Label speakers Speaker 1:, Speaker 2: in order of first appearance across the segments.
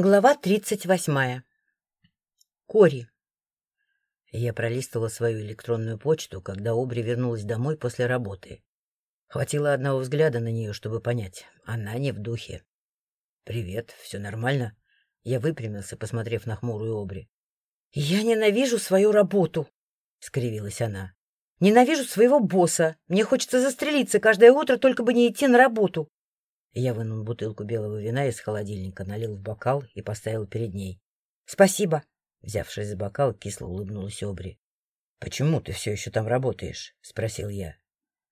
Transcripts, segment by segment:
Speaker 1: Глава тридцать восьмая. Кори. Я пролистывала свою электронную почту, когда Обри вернулась домой после работы. Хватило одного взгляда на нее, чтобы понять, она не в духе. «Привет, все нормально?» Я выпрямился, посмотрев на хмурую Обри. «Я ненавижу свою работу!» — скривилась она. «Ненавижу своего босса. Мне хочется застрелиться каждое утро, только бы не идти на работу. Я вынул бутылку белого вина из холодильника, налил в бокал и поставил перед ней. — Спасибо. Взявшись за бокал, кисло улыбнулась Обри. — Почему ты все еще там работаешь? — спросил я.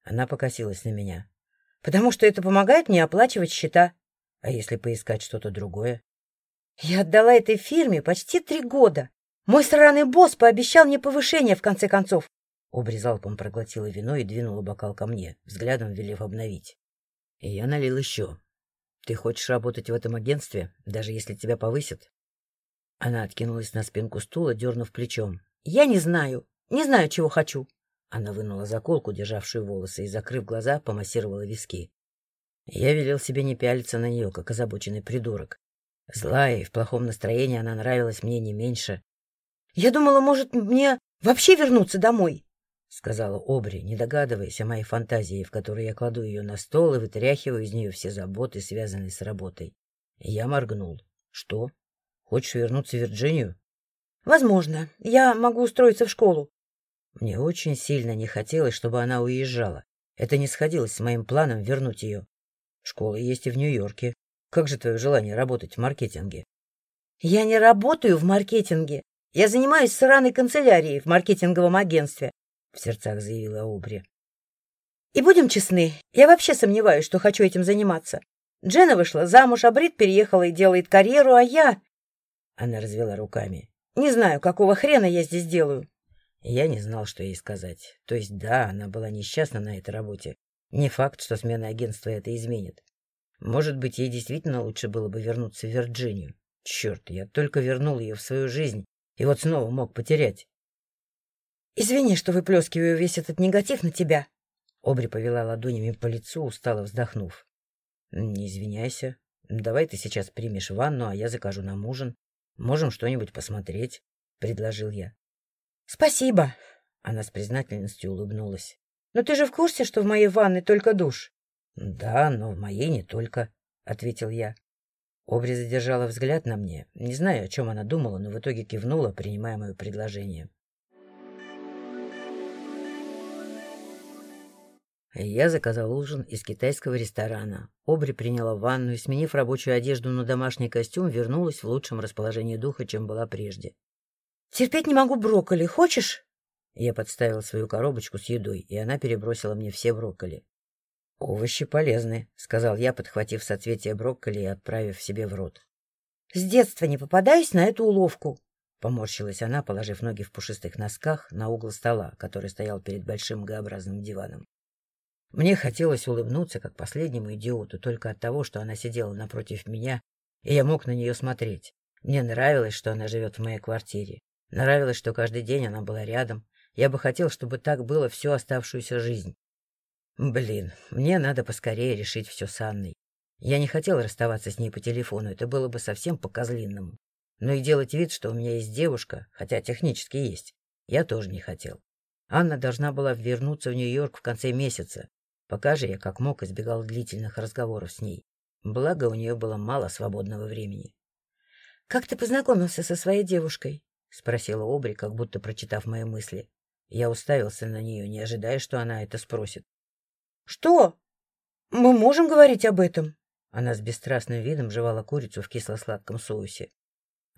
Speaker 1: Она покосилась на меня. — Потому что это помогает мне оплачивать счета. А если поискать что-то другое? — Я отдала этой фирме почти три года. Мой сраный босс пообещал мне повышение, в конце концов. Обри залпом проглотила вино и двинула бокал ко мне, взглядом велев обновить. И я налил еще. Ты хочешь работать в этом агентстве, даже если тебя повысят? Она откинулась на спинку стула, дернув плечом. Я не знаю. Не знаю, чего хочу. Она вынула заколку, державшую волосы, и, закрыв глаза, помассировала виски. Я велел себе не пялиться на нее, как озабоченный придурок. Злая и в плохом настроении она нравилась мне не меньше. Я думала, может, мне вообще вернуться домой? — сказала Обри, не догадываясь о моей фантазии, в которой я кладу ее на стол и вытряхиваю из нее все заботы, связанные с работой. Я моргнул. — Что? Хочешь вернуться в Вирджинию? — Возможно. Я могу устроиться в школу. Мне очень сильно не хотелось, чтобы она уезжала. Это не сходилось с моим планом вернуть ее. Школа есть и в Нью-Йорке. Как же твое желание работать в маркетинге? — Я не работаю в маркетинге. Я занимаюсь сраной канцелярией в маркетинговом агентстве в сердцах заявила Обри. И будем честны, я вообще сомневаюсь, что хочу этим заниматься. Джена вышла замуж, а Брит переехала и делает карьеру, а я... Она развела руками. Не знаю, какого хрена я здесь делаю. Я не знал, что ей сказать. То есть, да, она была несчастна на этой работе. Не факт, что смена агентства это изменит. Может быть, ей действительно лучше было бы вернуться в Вирджинию. Черт, я только вернул ее в свою жизнь, и вот снова мог потерять. Извини, что выплескиваю весь этот негатив на тебя. Обри повела ладонями по лицу, устало вздохнув. Не извиняйся. Давай ты сейчас примешь ванну, а я закажу нам ужин. Можем что-нибудь посмотреть, предложил я. Спасибо. Она с признательностью улыбнулась. Но ты же в курсе, что в моей ванной только душ? Да, но в моей не только, ответил я. Обри задержала взгляд на мне. Не знаю, о чем она думала, но в итоге кивнула, принимая мое предложение. Я заказал ужин из китайского ресторана. Обри приняла ванну и, сменив рабочую одежду на домашний костюм, вернулась в лучшем расположении духа, чем была прежде. — Терпеть не могу брокколи. Хочешь? Я подставил свою коробочку с едой, и она перебросила мне все брокколи. — Овощи полезны, — сказал я, подхватив соцветие брокколи и отправив себе в рот. — С детства не попадаюсь на эту уловку, — поморщилась она, положив ноги в пушистых носках на угол стола, который стоял перед большим Г-образным диваном. Мне хотелось улыбнуться, как последнему идиоту, только от того, что она сидела напротив меня, и я мог на нее смотреть. Мне нравилось, что она живет в моей квартире. Нравилось, что каждый день она была рядом. Я бы хотел, чтобы так было всю оставшуюся жизнь. Блин, мне надо поскорее решить все с Анной. Я не хотел расставаться с ней по телефону, это было бы совсем по-козлинному. Но и делать вид, что у меня есть девушка, хотя технически есть, я тоже не хотел. Анна должна была вернуться в Нью-Йорк в конце месяца, Пока же я как мог избегал длительных разговоров с ней. Благо, у нее было мало свободного времени. — Как ты познакомился со своей девушкой? — спросила Обри, как будто прочитав мои мысли. Я уставился на нее, не ожидая, что она это спросит. — Что? Мы можем говорить об этом? Она с бесстрастным видом жевала курицу в кисло-сладком соусе.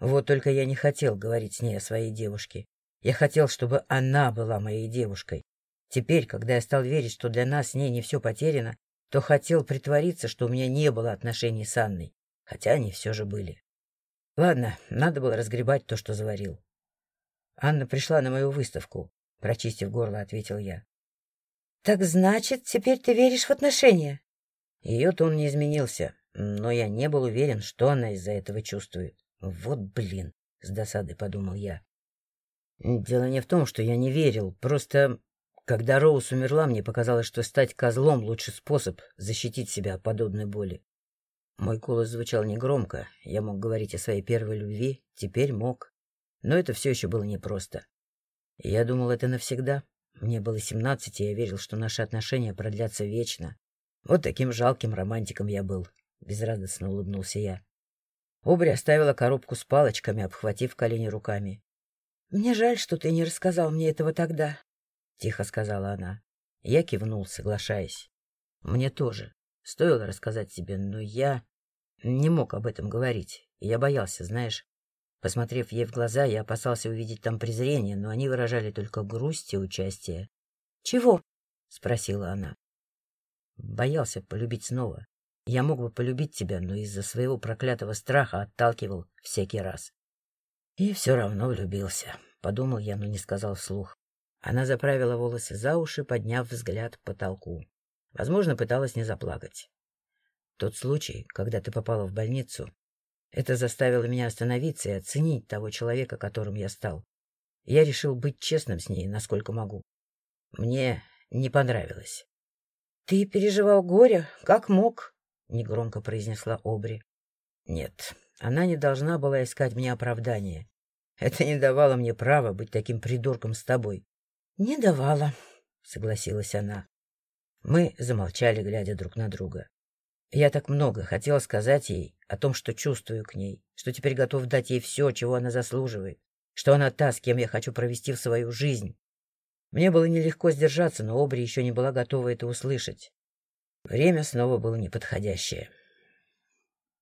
Speaker 1: Вот только я не хотел говорить с ней о своей девушке. Я хотел, чтобы она была моей девушкой. Теперь, когда я стал верить, что для нас с ней не все потеряно, то хотел притвориться, что у меня не было отношений с Анной, хотя они все же были. Ладно, надо было разгребать то, что заварил. Анна пришла на мою выставку, прочистив горло, ответил я. — Так значит, теперь ты веришь в отношения? Ее тон не изменился, но я не был уверен, что она из-за этого чувствует. Вот блин, с досадой подумал я. Дело не в том, что я не верил, просто когда Роуз умерла, мне показалось, что стать козлом — лучший способ защитить себя от подобной боли. Мой голос звучал негромко, я мог говорить о своей первой любви, теперь мог. Но это все еще было непросто. Я думал, это навсегда. Мне было семнадцать, и я верил, что наши отношения продлятся вечно. Вот таким жалким романтиком я был. Безрадостно улыбнулся я. Обри оставила коробку с палочками, обхватив колени руками. — Мне жаль, что ты не рассказал мне этого тогда, — тихо сказала она. Я кивнул, соглашаясь. — Мне тоже. Стоило рассказать тебе, но я не мог об этом говорить. Я боялся, знаешь. Посмотрев ей в глаза, я опасался увидеть там презрение, но они выражали только грусть и участие. — Чего? — спросила она. — Боялся полюбить снова. Я мог бы полюбить тебя, но из-за своего проклятого страха отталкивал всякий раз. И все равно влюбился, — подумал я, но не сказал вслух. Она заправила волосы за уши, подняв взгляд к потолку. Возможно, пыталась не заплакать. Тот случай, когда ты попала в больницу, это заставило меня остановиться и оценить того человека, которым я стал. Я решил быть честным с ней, насколько могу. Мне не понравилось. — Ты переживал горе, как мог, — негромко произнесла Обри. — Нет, она не должна была искать мне оправдания. Это не давало мне права быть таким придурком с тобой. — Не давала, — согласилась она. Мы замолчали, глядя друг на друга. Я так много хотел сказать ей о том, что чувствую к ней, что теперь готов дать ей все, чего она заслуживает, что она та, с кем я хочу провести в свою жизнь. Мне было нелегко сдержаться, но Обри еще не была готова это услышать. Время снова было неподходящее.